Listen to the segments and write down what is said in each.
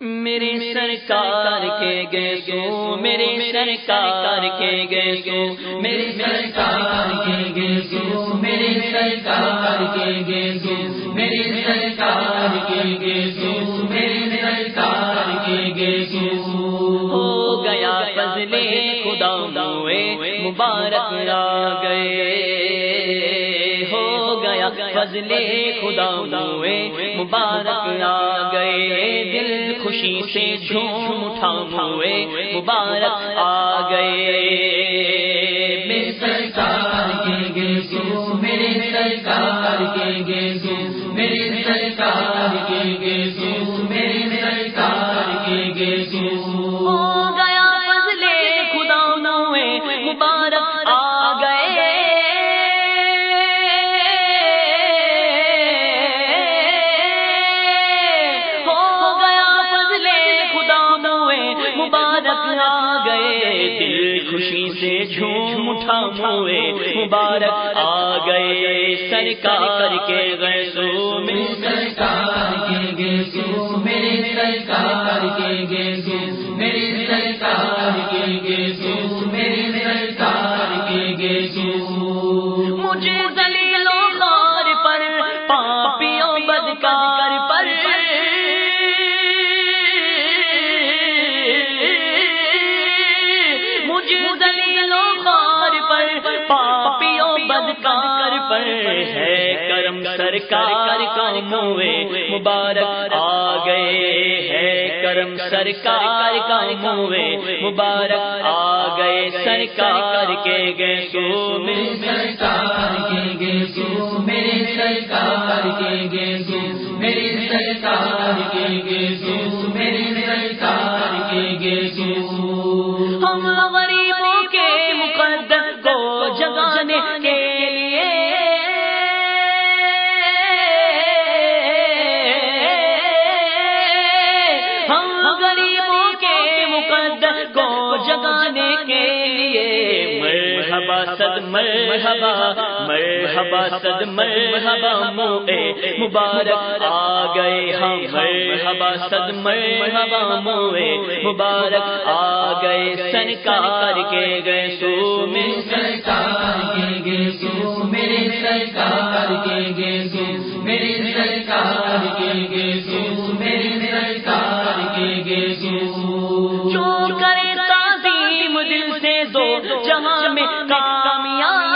میرے سرکار کے گئے سو میرے سرکار کے گئے سو میرے سرکار کے گئے سو میرے سرکار کے گئے سو میرے سرکار کے گئے سو میرے سرکار کے گئے سو ہو گیا فضلے خدا ہوئے مبارک آ گئے۔ فضل خدا ہوئے مبارک آ گئے، دل خوشی سے جھوم اٹھا ہوئے مبارک آ گئے۔ میرے سرکار کے گے میرے سرکار کے گے میرے سرکار گئے سے جھوم اٹھا موئے مبارک آ گئے سرکار کے گیسو میں۔ سرکار کے گیسو میرے سرکار کے گیسو میرے سرکار کے گیسو میرے سرکار کے گیسو مجھے دلیلوں خار پر پاپیوں بدکار پر ہے کرم سرکار کا موے مبارک آ گئے ہے کرم سرکار کا موے مبارک آ گئے سرکار کے گے سو میرے سرکار کے گے سو میرے سرکار کے گے سو میرے سرکار کے گے سو میرے سرکار کے گے سو ہم جگانے کے لیے۔ مرحبا صد مرحبا مرحبا صد مرحبا موے مبارک آ گئے ہم۔ مرحبا صد مرحبا موے مبارک آ گئے۔ سرکار کے گئے سو میں۔ سرکار جہاں میں کامیاب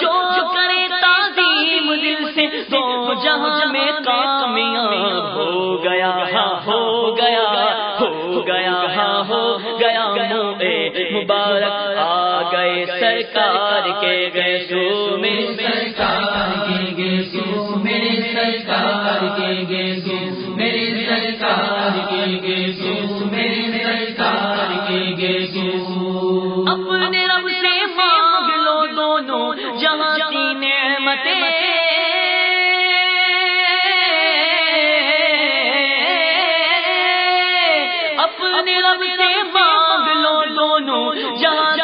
جو کرے تعظیم دل سے دو جہاں میں کامیاب ہو گیا ہاں ہو گیا ہو گیا ہاں ہو گیا مبارک آ گئے سرکار کے گئے سو میرے سرکار کے گئے سو میرے سرکار کے گئے سو اپنے رب سے مانگ لو دونوں جہاں کی نعمتیں۔ اپنے رب سے مانگ لو دونوں جہاں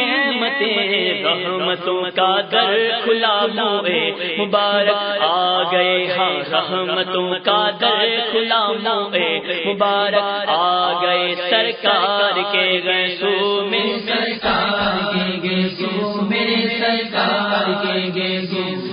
رحمتیں رحمتوں کا در کھلا موئے مبارک آ گئے ہاں رحمتوں کا در کھلا موئے مبارک آ گئے سرکار کے گئے سو میں۔ سرکار کے گئے سو میرے سرکار کے گئے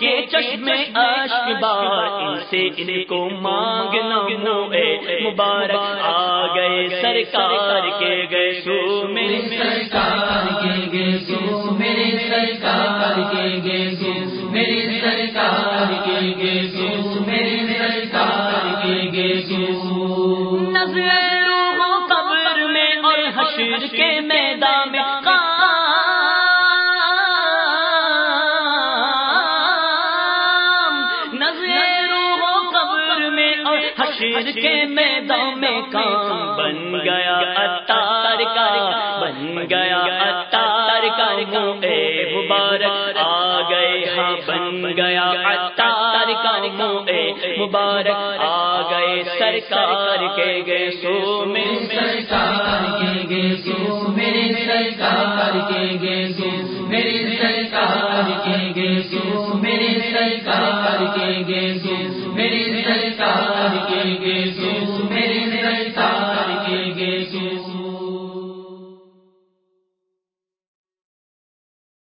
کے چشمے اشک بار ان سے ان کو مانگنا موے مبارک، آ گئے سرکار کے گئے سو میرے سرکار کے گئے سو میرے سرکار کے گئے سو میرے سرکار کے گئے سو میرے سرکار کے گئے سو نظر قبر میں اور حشر کے میدان میں حشر کے میدان میں کام بن گیا اتار کا، بن گیا اتار کا اے مبارک آ گئے ہاں بن گیا اتار کا اے مبارک آ گئے، سرکار کے گئے سو میں، سرکار کے گے سو میرے سرکار کے گے سو میرے سرکار کے گیسو میرے سرکار کے گیسو میرے سرکار کے گیسو میرے